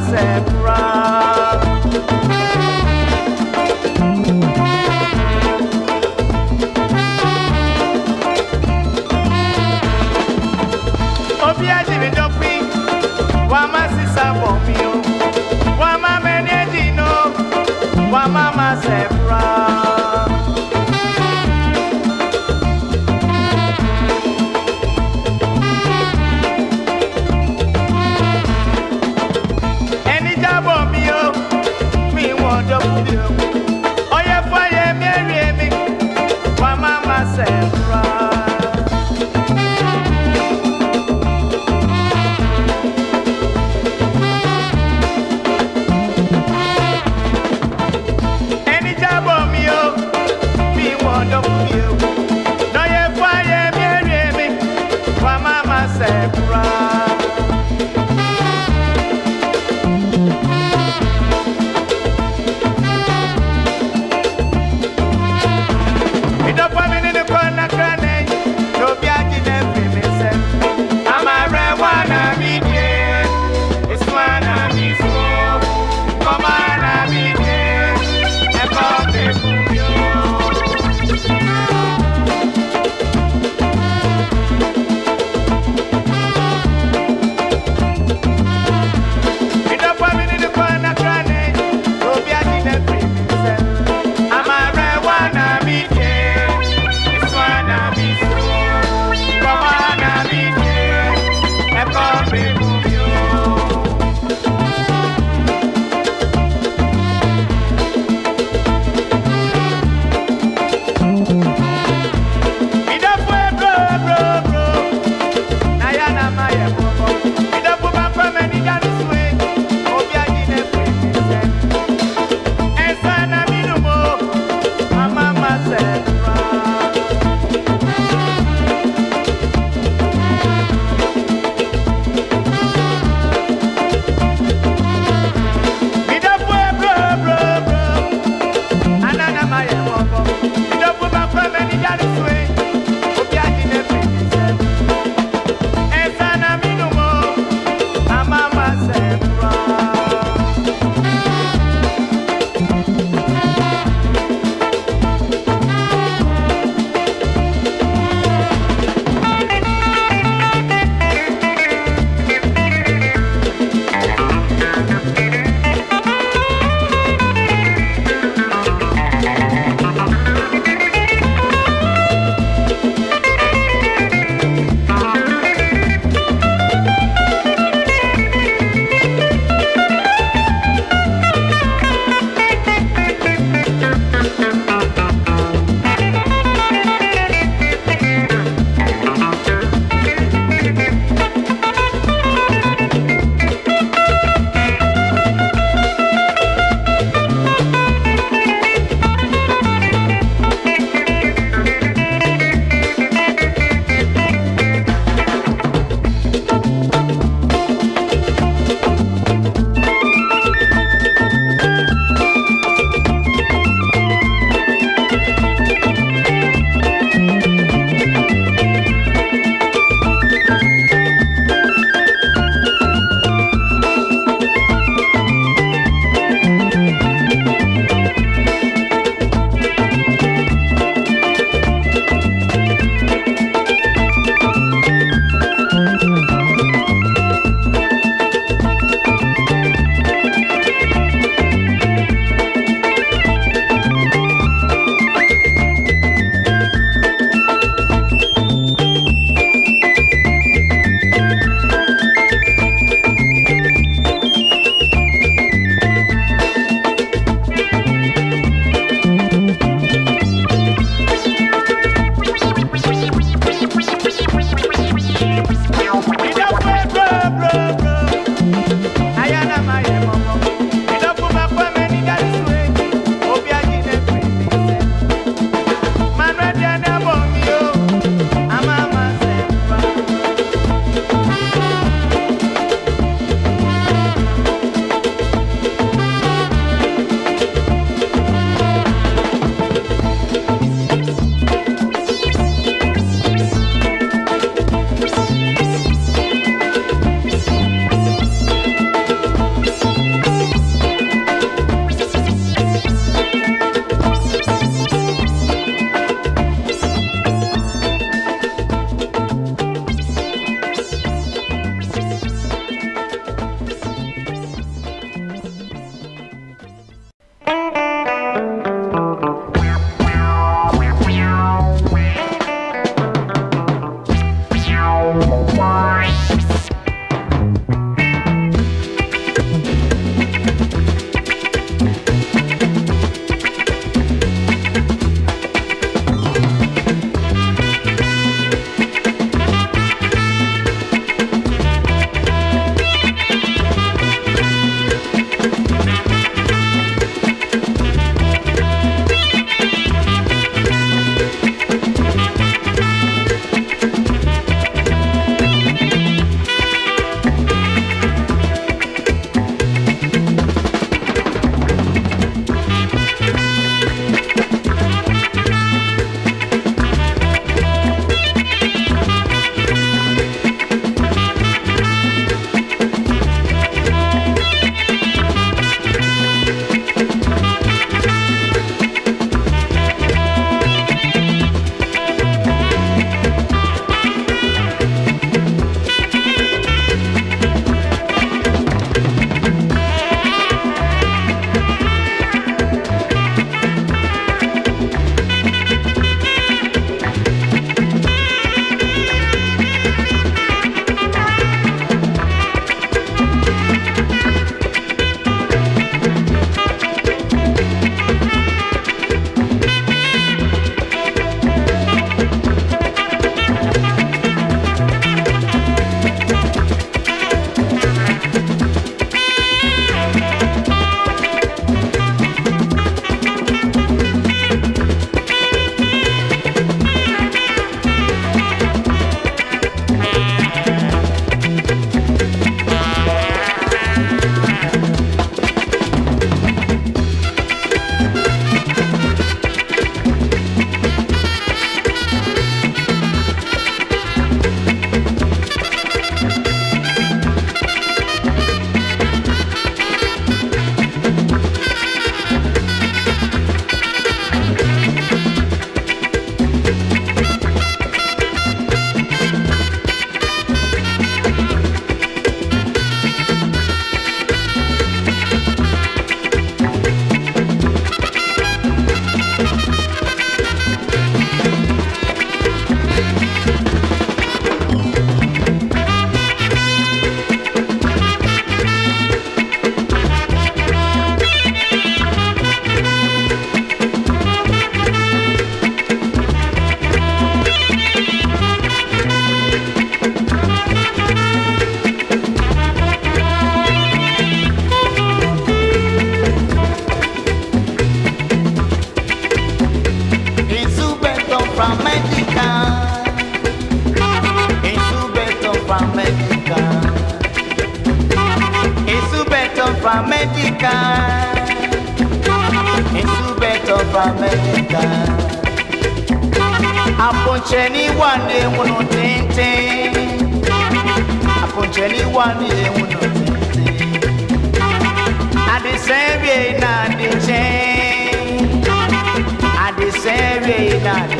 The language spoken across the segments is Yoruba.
said, right.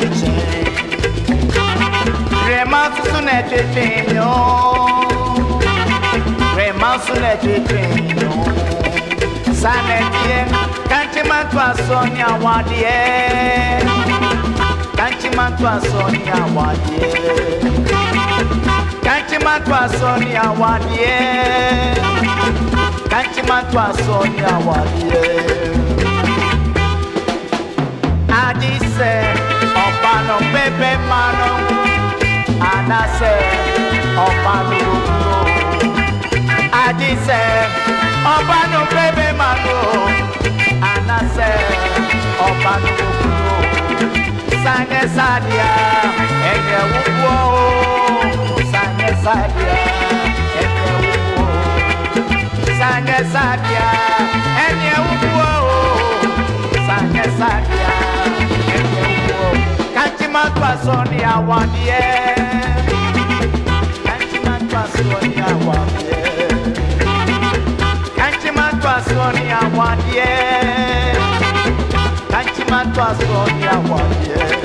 echi rema susu na etete nyo rema susu na etete nyo sanadie kanchimatu aso ni awadie kanchimatu aso ni awadie kanchimatu aso ni awadie kanchimatu aso ni awadie. Adise mano, Pepe mano, Anase, Opanuro, Adise, Opano, Pepe mano, Anase, Opanuro, Sange Sadia, Ege Wuwo, Sange Sadia, Ege Wuwo, Sange Sadia, Ege Wuwo, Sange Sadia, Ege Wuwo. Antimatwaso ni àwa ni ẹ́. Antimatwaso ni àwa ni ẹ́. Antimatwaso ni àwa ni ẹ́. Antimatwaso ni àwa ni ẹ́.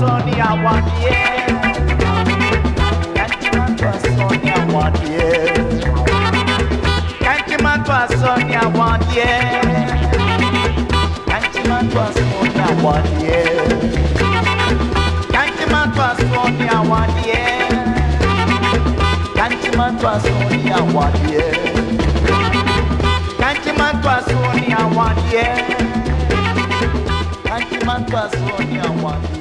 Sonia one year. Can't pass Sonia one yeah? Can't pass Sonia one yeah? Can't pass Sonia one yeah? Can't pass Sonia one yeah? Can't pass Sonia one yeah? Can't pass Sonia one year. Can't Sonia one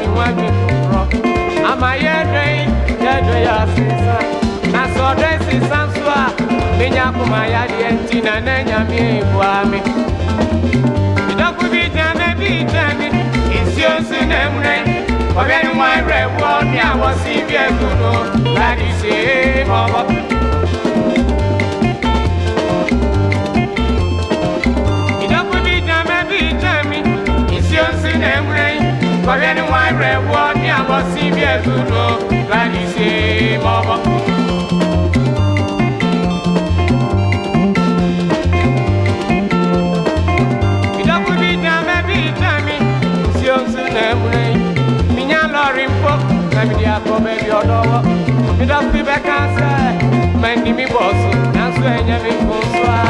mi wájú kúrọ àmà yẹ dẹ́yìn yẹ dẹ́yìn àṣìṣà na sọ dẹ́yìn sísá nsọ à mi nyà kó ma yá diẹ ntì nà nà nyà mi ìbò àmì. ìdọ́kù bí ìjà nà bí ìjà ni ìsí oṣù nà ẹ̀mú rẹ̀ ọ̀bẹ ni wọ́n rẹ̀ wọ́ ní àwọ̀ sí ibi ẹ̀dùn lọ láti ṣe é mọ́bọ́. anyone mama si bien kuno granise mama Idaku bi na me bi mi si o si na mi nya lori mpo na mi di akọ be bi mi da fi be kan mi bosu na so enye mi ko so a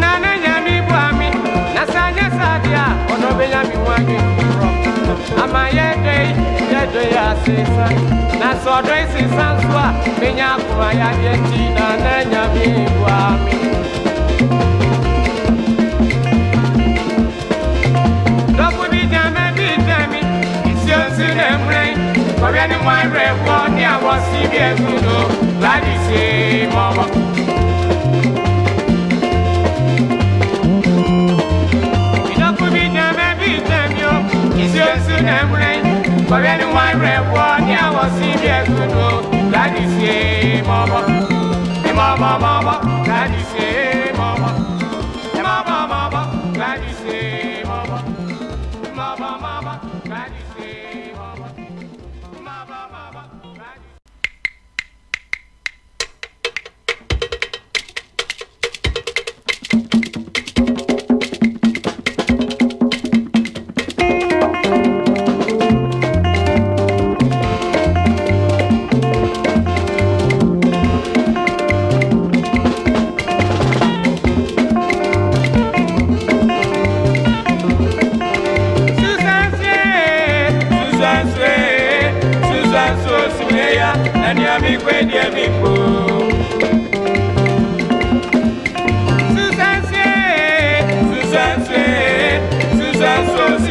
Nana mi bu ami na sa nya sa dia ono be mi wangi ama yɛdɔ yi yɛdɔ yi asesa na sɛ ɔdɔ yi sesa nso a menya akoma yadeɛ nti na na nyame bua me dɔfo bi gya mɛ bi gya mi nsuonsu na mmrɛn kɔbɛ ne mɔ awerɛhoɔ ne a wɔse bi agu no lade see mɔbɔ na mmerɛ kɔbɛ ne ho awerɛhoɔ ne a wɔ se bi ɛso no gladys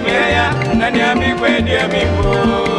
kutokea, na niambie kweli ya mbinguni.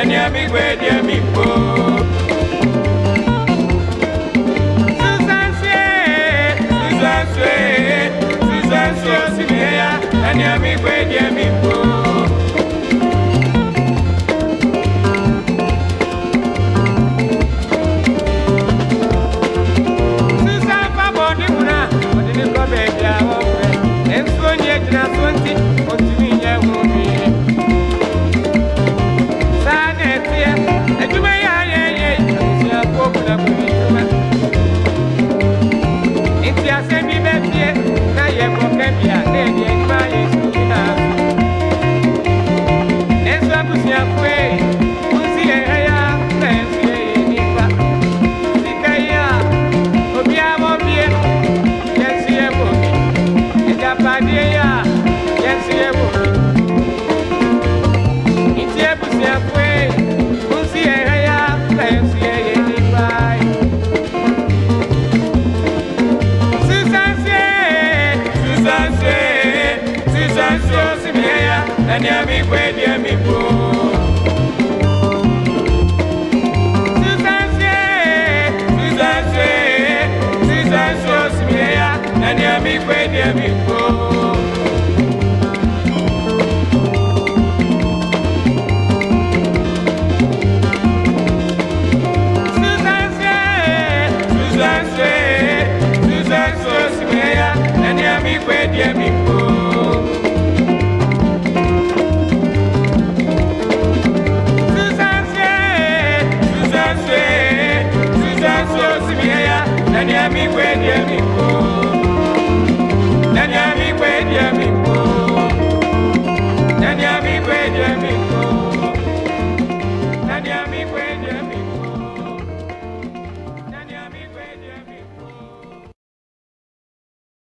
ẹni ẹbí gbé di ẹbí gbó. sísẹ́nsẹ́ e, sísẹ́nsẹ́ e, sísẹ́nsẹ́ e, sí mi yá ẹni ẹbí gbé di ẹbí gbó.